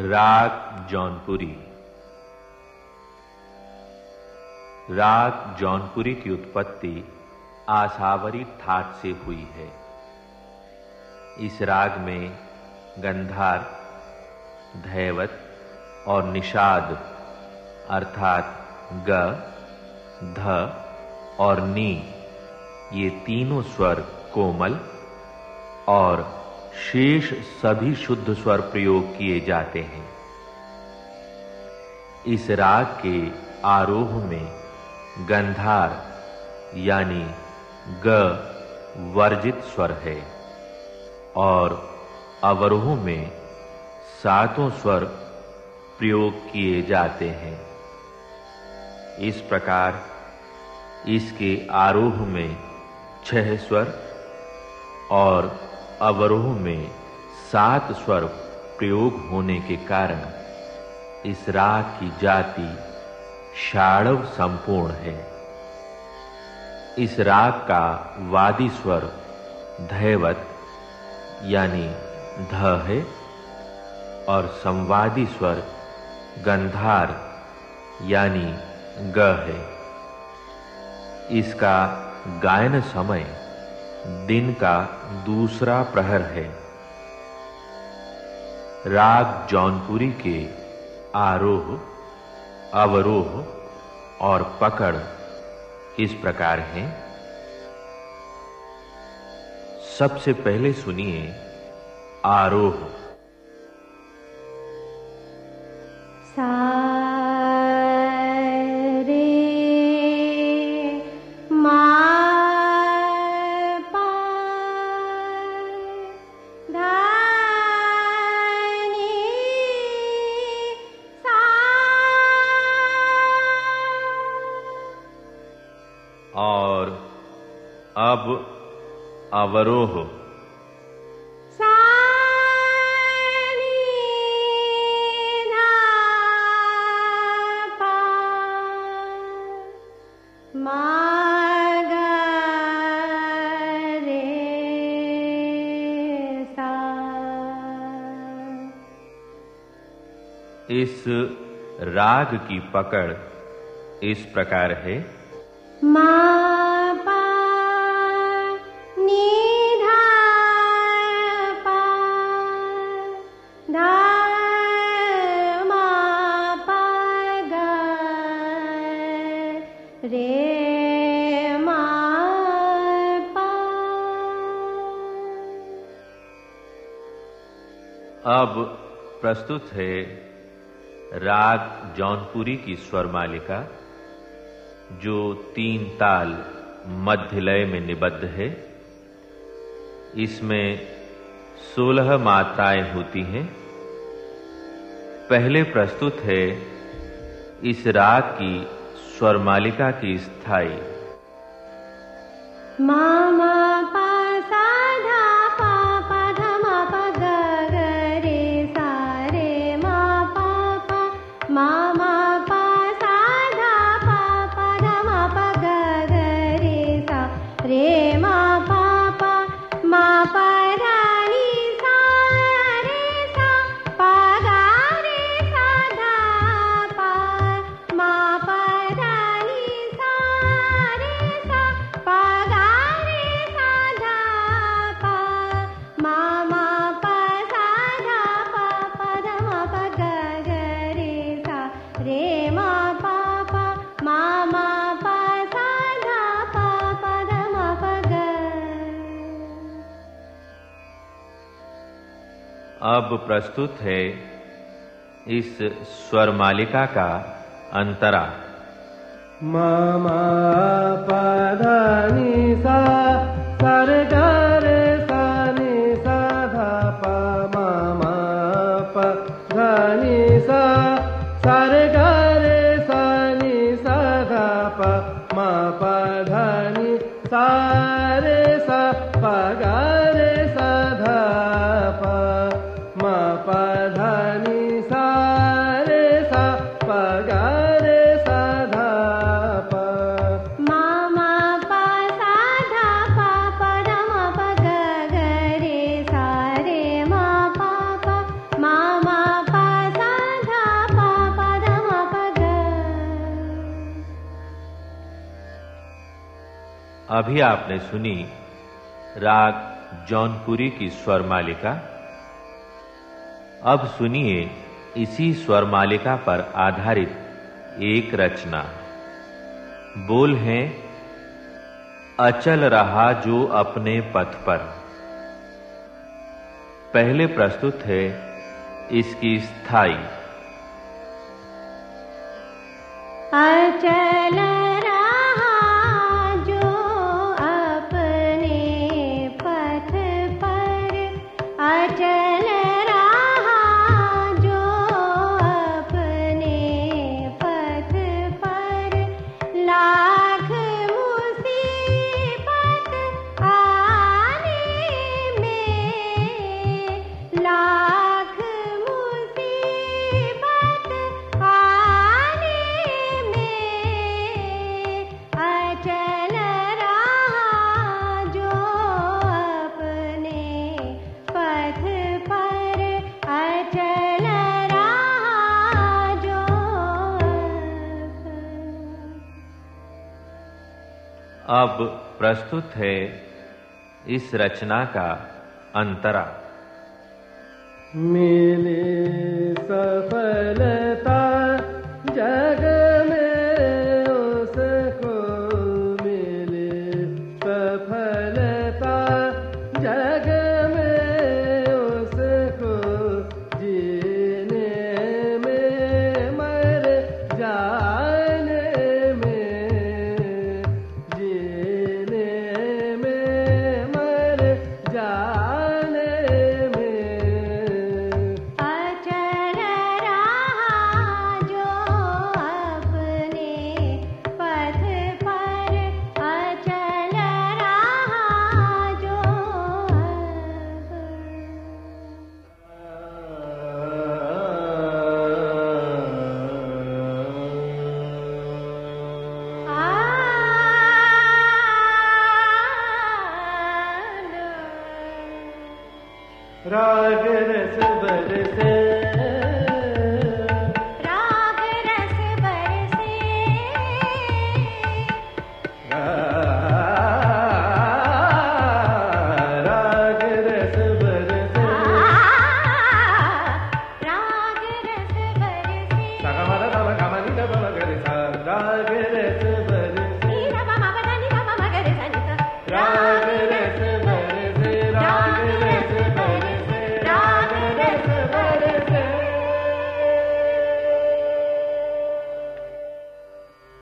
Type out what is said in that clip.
राग जौनपुरी। राग जौनपुरी की उत्पत्ति आसावरी ठाट से हुई है। इस राग में गंधार, धैवत और निषाद, अर्थात ग, ध और नी, ये तीनों स्वर कोमल और शेष सभी शुद्ध स्वर प्रयोग किए जाते हैं। इस राग के आरोह में गंधार यानी ग वर्जित स्वर है और अवरोह में सातों स्वर प्रयोग किए जाते हैं। इस प्रकार इसके आरोह में छह स्वर और अवरोह में सात स्वर प्रयोग होने के कारण इस राग की जाति षाड़व संपूर्ण है। इस राग का वादी स्वर धैवत, यानी ध है, और संवादी स्वर गंधार, यानी ग है। इसका गायन समय दिन का दूसरा प्रहर है। राग जौनपुरी के आरोह, अवरोह और पकड़ इस प्रकार हैं? सबसे पहले सुनिए आरोह। सा अब अवरोह। इस राग की पकड़ इस प्रकार है। मा अब प्रस्तुत है राग जौनपुरी की स्वर मालिका, जो तीन ताल मध्य लय में निबद्ध है। इसमें सोलह मात्राएँ होती हैं। पहले प्रस्तुत है इस राग की स्वर मालिका की स्थायी। मामा 妈妈 अब प्रस्तुत है इस स्वर मालिका का अंतरा। मामा पधानी सा अभी आपने सुनी राग जौनपुरी की स्वर मालिका। अब सुनिए इसी स्वर मालिका पर आधारित एक रचना। बोल हैं, अचल रहा जो अपने पथ पर। पहले प्रस्तुत है इसकी स्थायी। अचल अब प्रस्तुत है इस रचना का अंतरा। मेले सफल bir